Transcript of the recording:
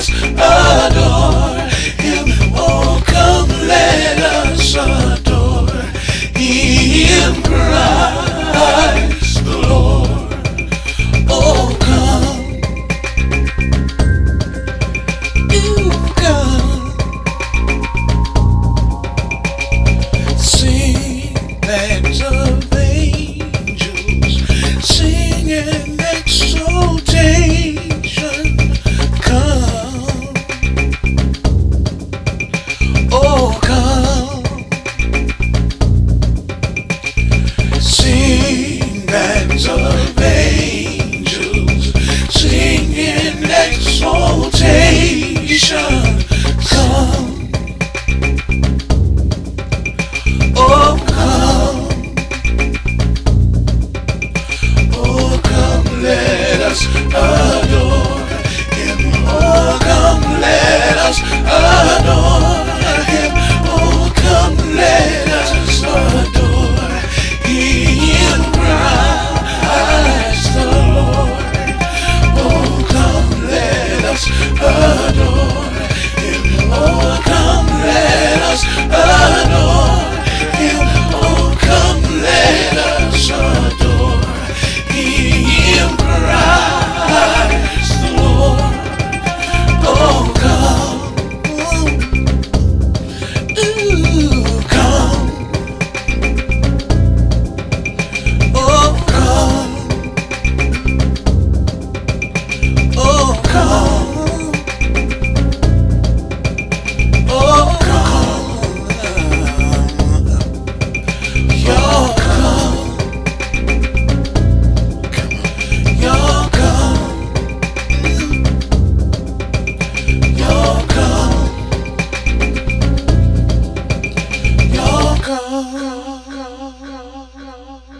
us adore. ooh.